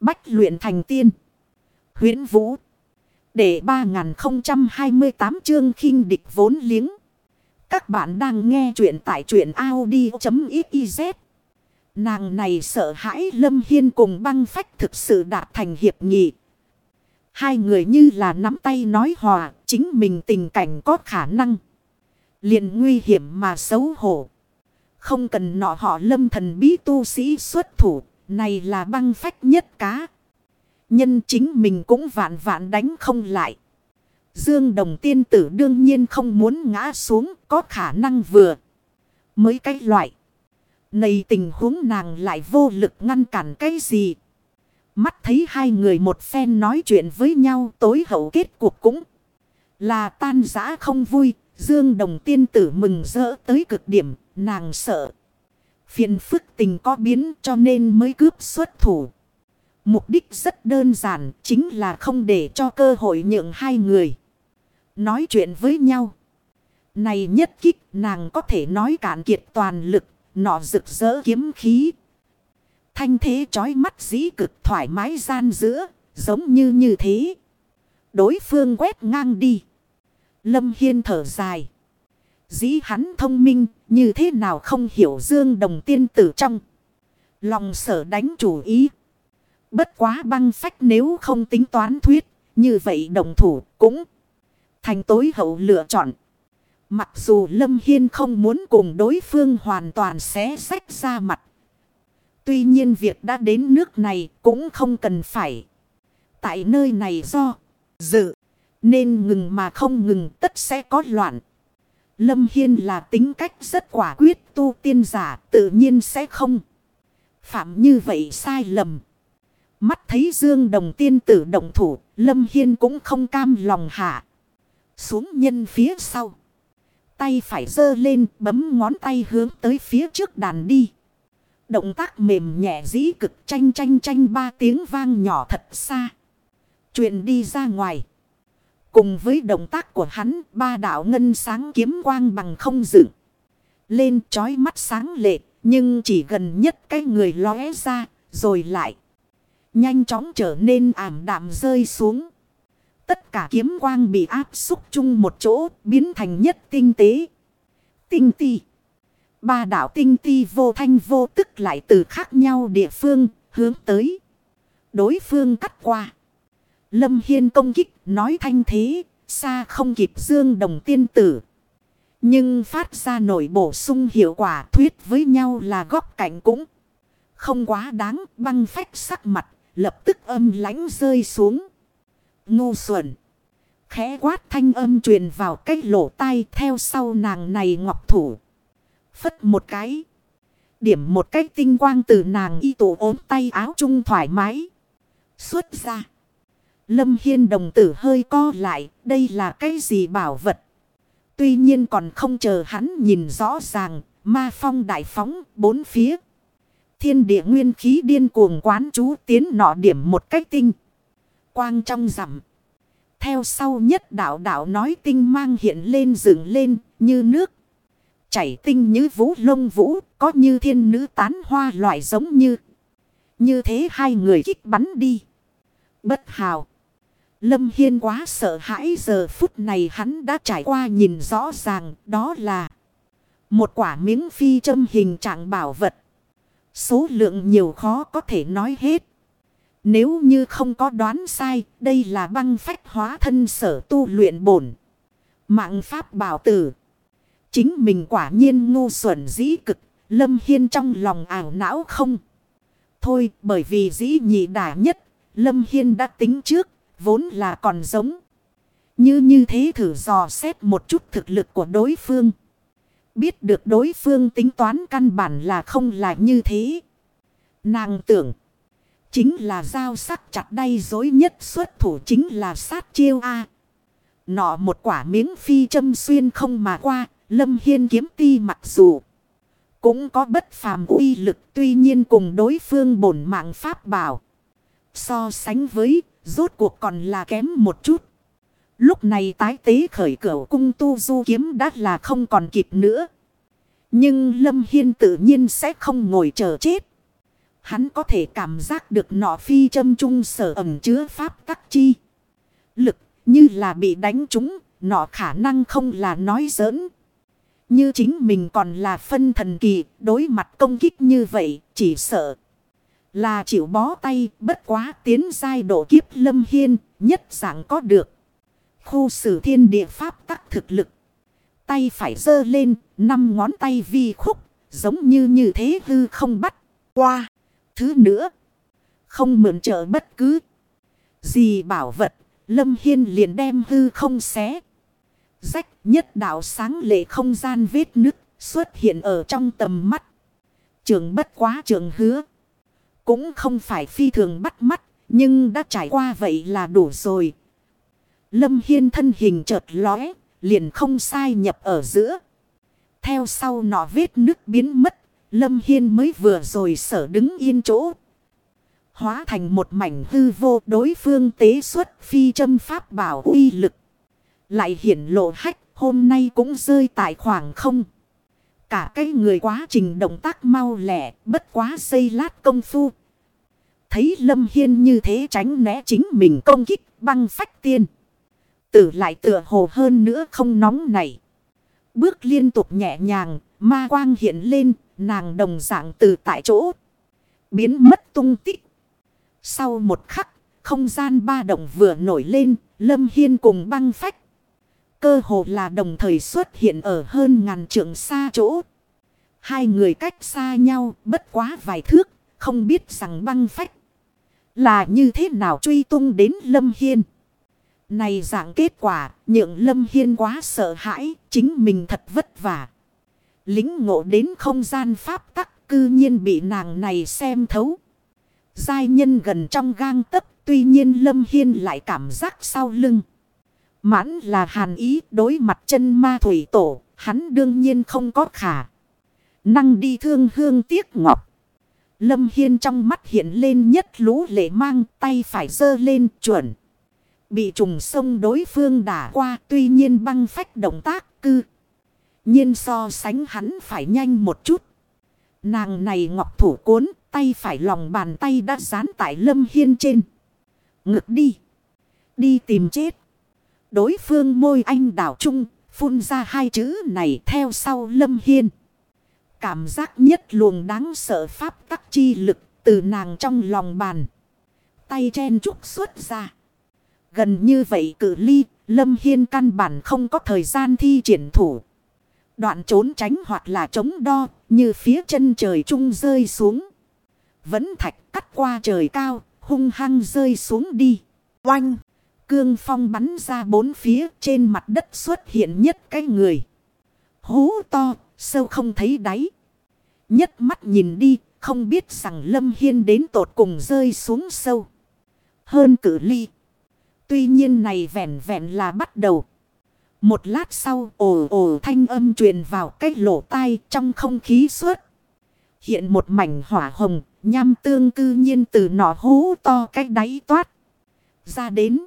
Bách luyện thành tiên. huyễn Vũ. Để 3028 chương khinh địch vốn liếng. Các bạn đang nghe truyện tại truyện Audi.xyz. Nàng này sợ hãi Lâm Hiên cùng băng phách thực sự đạt thành hiệp nghị. Hai người như là nắm tay nói hòa, chính mình tình cảnh có khả năng. liền nguy hiểm mà xấu hổ. Không cần nọ họ lâm thần bí tu sĩ xuất thủ, này là băng phách nhất cá. Nhân chính mình cũng vạn vạn đánh không lại. Dương đồng tiên tử đương nhiên không muốn ngã xuống, có khả năng vừa. Mới cái loại. Này tình huống nàng lại vô lực ngăn cản cái gì. Mắt thấy hai người một phen nói chuyện với nhau tối hậu kết cuộc cũng là tan giã không vui. Dương đồng tiên tử mừng rỡ tới cực điểm, nàng sợ. Phiền phức tình có biến cho nên mới cướp xuất thủ. Mục đích rất đơn giản, chính là không để cho cơ hội nhượng hai người. Nói chuyện với nhau. Này nhất kích nàng có thể nói cạn kiệt toàn lực, nọ rực rỡ kiếm khí. Thanh thế chói mắt dĩ cực thoải mái gian giữa, giống như như thế. Đối phương quét ngang đi. Lâm Hiên thở dài. Dĩ hắn thông minh, như thế nào không hiểu dương đồng tiên tử trong. Lòng sở đánh chủ ý. Bất quá băng phách nếu không tính toán thuyết, như vậy đồng thủ cũng thành tối hậu lựa chọn. Mặc dù Lâm Hiên không muốn cùng đối phương hoàn toàn xé sách ra mặt. Tuy nhiên việc đã đến nước này cũng không cần phải. Tại nơi này do dự nên ngừng mà không ngừng tất sẽ có loạn. Lâm Hiên là tính cách rất quả quyết tu tiên giả tự nhiên sẽ không. Phạm như vậy sai lầm. Mắt thấy Dương Đồng tiên tử động thủ, Lâm Hiên cũng không cam lòng hạ. Xuống nhân phía sau. Tay phải dơ lên bấm ngón tay hướng tới phía trước đàn đi. Động tác mềm nhẹ dĩ cực tranh tranh tranh ba tiếng vang nhỏ thật xa. Chuyện đi ra ngoài. Cùng với động tác của hắn, ba đạo ngân sáng kiếm quang bằng không dựng. Lên trói mắt sáng lệ, nhưng chỉ gần nhất cái người lóe ra, rồi lại. Nhanh chóng trở nên ảm đạm rơi xuống. Tất cả kiếm quang bị áp xúc chung một chỗ, biến thành nhất tinh tế. Tinh ti. Ba đạo tinh ti vô thanh vô tức lại từ khác nhau địa phương, hướng tới. Đối phương cắt qua. Lâm Hiên công kích nói thanh thế, xa không kịp dương đồng tiên tử. Nhưng phát ra nổi bổ sung hiệu quả thuyết với nhau là góc cạnh cũng không quá đáng băng phách sắc mặt, lập tức âm lãnh rơi xuống. Ngu xuẩn. Khẽ quát thanh âm truyền vào cái lỗ tai theo sau nàng này ngọc thủ. Phất một cái. Điểm một cái tinh quang từ nàng y tổ ốm tay áo trung thoải mái. Xuất ra. Lâm Hiên đồng tử hơi co lại, đây là cái gì bảo vật. Tuy nhiên còn không chờ hắn nhìn rõ ràng, ma phong đại phóng bốn phía. Thiên địa nguyên khí điên cuồng quán chú tiến nọ điểm một cách tinh. Quang trong rằm. Theo sau nhất đạo đạo nói tinh mang hiện lên dựng lên như nước. Chảy tinh như vũ lông vũ, có như thiên nữ tán hoa loại giống như. Như thế hai người kích bắn đi. Bất hào. Lâm Hiên quá sợ hãi giờ phút này hắn đã trải qua nhìn rõ ràng đó là một quả miếng phi châm hình trạng bảo vật. Số lượng nhiều khó có thể nói hết. Nếu như không có đoán sai, đây là băng phách hóa thân sở tu luyện bổn. Mạng pháp bảo tử. Chính mình quả nhiên ngu xuẩn dĩ cực, Lâm Hiên trong lòng ảo não không. Thôi, bởi vì dĩ nhị đả nhất, Lâm Hiên đã tính trước, vốn là còn giống. Như như thế thử dò xét một chút thực lực của đối phương. Biết được đối phương tính toán căn bản là không là như thế. Nàng tưởng. Chính là dao sắc chặt đay dối nhất xuất thủ chính là sát chiêu A. Nọ một quả miếng phi châm xuyên không mà qua. Lâm Hiên kiếm ti mặc dù. Cũng có bất phàm uy lực, tuy nhiên cùng đối phương bổn mạng pháp bảo. So sánh với rốt cuộc còn là kém một chút. Lúc này tái tế khởi cửa cung tu du kiếm đã là không còn kịp nữa. Nhưng Lâm Hiên tự nhiên sẽ không ngồi chờ chết. Hắn có thể cảm giác được nọ phi châm trung sở ẩm chứa pháp tắc chi. Lực như là bị đánh trúng, nọ khả năng không là nói giỡn. Như chính mình còn là phân thần kỳ, đối mặt công kích như vậy, chỉ sợ. Là chịu bó tay, bất quá tiến giai độ kiếp lâm hiên, nhất dạng có được. Khu sử thiên địa pháp tắc thực lực. Tay phải dơ lên, năm ngón tay vi khúc, giống như như thế hư không bắt qua. Thứ nữa, không mượn trợ bất cứ gì bảo vật, Lâm Hiên liền đem hư không xé. Rách nhất đạo sáng lệ không gian vết nứt xuất hiện ở trong tầm mắt. Trường bất quá trường hứa. Cũng không phải phi thường bắt mắt, nhưng đã trải qua vậy là đủ rồi. Lâm Hiên thân hình chợt lóe, liền không sai nhập ở giữa. Theo sau nọ vết nước biến mất, Lâm Hiên mới vừa rồi sở đứng yên chỗ. Hóa thành một mảnh hư vô đối phương tế xuất phi châm pháp bảo uy lực. Lại hiển lộ hách hôm nay cũng rơi tại khoảng không. Cả cái người quá trình động tác mau lẻ bất quá xây lát công phu. Thấy Lâm Hiên như thế tránh né chính mình công kích băng phách tiên. Tử lại tựa hồ hơn nữa không nóng này. Bước liên tục nhẹ nhàng, ma quang hiện lên, nàng đồng dạng từ tại chỗ. Biến mất tung tích. Sau một khắc, không gian ba động vừa nổi lên, Lâm Hiên cùng băng phách. Cơ hồ là đồng thời xuất hiện ở hơn ngàn trượng xa chỗ. Hai người cách xa nhau, bất quá vài thước, không biết rằng băng phách. Là như thế nào truy tung đến Lâm Hiên. Này dạng kết quả, nhượng Lâm Hiên quá sợ hãi, chính mình thật vất vả. Lính ngộ đến không gian pháp tắc cư nhiên bị nàng này xem thấu. Giai nhân gần trong gang tấc tuy nhiên Lâm Hiên lại cảm giác sau lưng. Mãn là hàn ý đối mặt chân ma thủy tổ, hắn đương nhiên không có khả. Năng đi thương hương tiếc ngọc. Lâm Hiên trong mắt hiện lên nhất lũ lệ mang tay phải dơ lên chuẩn. Bị trùng sông đối phương đả qua, tuy nhiên băng phách động tác cư. nhiên so sánh hắn phải nhanh một chút. Nàng này ngọc thủ cuốn, tay phải lòng bàn tay đã dán tại lâm hiên trên. Ngực đi. Đi tìm chết. Đối phương môi anh đảo trung, phun ra hai chữ này theo sau lâm hiên. Cảm giác nhất luồng đáng sợ pháp tắc chi lực từ nàng trong lòng bàn. Tay chen trúc xuất ra. Gần như vậy cử ly, Lâm Hiên căn bản không có thời gian thi triển thủ. Đoạn trốn tránh hoặc là chống đo, như phía chân trời trung rơi xuống. Vẫn thạch cắt qua trời cao, hung hăng rơi xuống đi. Oanh! Cương phong bắn ra bốn phía trên mặt đất xuất hiện nhất cái người. Hú to, sâu không thấy đáy. Nhất mắt nhìn đi, không biết rằng Lâm Hiên đến tột cùng rơi xuống sâu. Hơn cử ly. Tuy nhiên này vẹn vẹn là bắt đầu. Một lát sau ồ ồ thanh âm truyền vào cái lỗ tai trong không khí suốt. Hiện một mảnh hỏa hồng, nham tương cư nhiên từ nọ hú to cách đáy toát. Ra đến.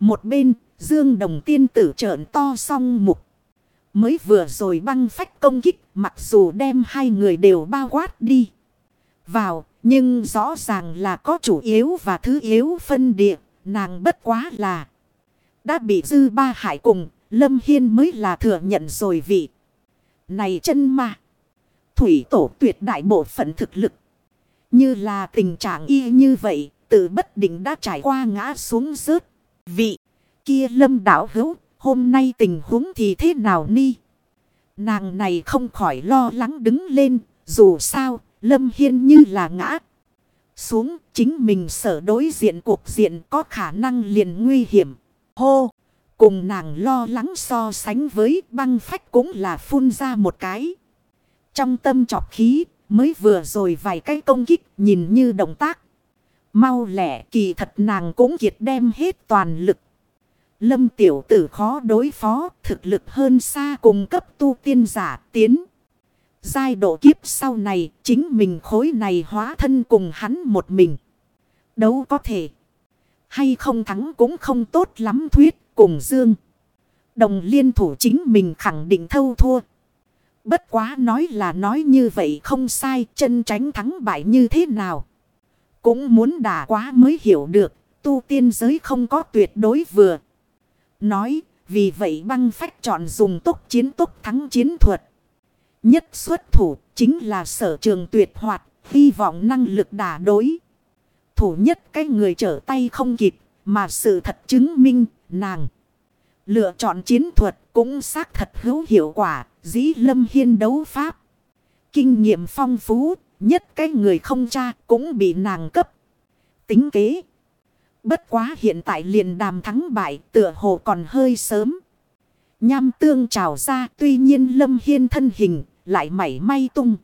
Một bên, dương đồng tiên tử trợn to song mục. Mới vừa rồi băng phách công kích, mặc dù đem hai người đều bao quát đi. Vào, nhưng rõ ràng là có chủ yếu và thứ yếu phân địa. Nàng bất quá là đã bị dư ba hại cùng, Lâm Hiên mới là thừa nhận rồi vị. Này chân mà Thủy tổ tuyệt đại bộ phận thực lực. Như là tình trạng y như vậy, tự bất định đã trải qua ngã xuống rớt. Vị kia lâm đảo hữu, hôm nay tình huống thì thế nào ni? Nàng này không khỏi lo lắng đứng lên, dù sao, lâm hiên như là ngã xuống chính mình sở đối diện cuộc diện có khả năng liền nguy hiểm. Hô! Cùng nàng lo lắng so sánh với băng phách cũng là phun ra một cái. Trong tâm trọc khí mới vừa rồi vài cái công kích nhìn như động tác. Mau lẻ kỳ thật nàng cũng kiệt đem hết toàn lực. Lâm tiểu tử khó đối phó thực lực hơn xa cùng cấp tu tiên giả tiến. Giai độ kiếp sau này, chính mình khối này hóa thân cùng hắn một mình. Đấu có thể. Hay không thắng cũng không tốt lắm thuyết cùng Dương. Đồng liên thủ chính mình khẳng định thâu thua. Bất quá nói là nói như vậy không sai chân tránh thắng bại như thế nào. Cũng muốn đả quá mới hiểu được tu tiên giới không có tuyệt đối vừa. Nói vì vậy băng phách chọn dùng tốc chiến tốc thắng chiến thuật. Nhất xuất thủ chính là sở trường tuyệt hoạt hy vọng năng lực đả đối. Thủ nhất cái người trở tay không kịp mà sự thật chứng minh nàng. Lựa chọn chiến thuật cũng xác thật hữu hiệu quả, dĩ lâm hiên đấu pháp. Kinh nghiệm phong phú, nhất cái người không cha cũng bị nàng cấp. Tính kế. Bất quá hiện tại liền đàm thắng bại, tựa hồ còn hơi sớm. Nham tương trào ra, tuy nhiên lâm hiên thân hình lại mảy may tung.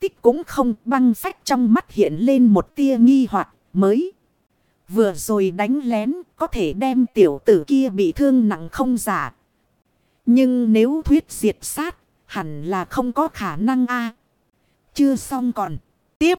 Tích cũng không, băng phách trong mắt hiện lên một tia nghi hoặc mới. Vừa rồi đánh lén, có thể đem tiểu tử kia bị thương nặng không giả. Nhưng nếu thuyết diệt sát, hẳn là không có khả năng a Chưa xong còn. Tiếp.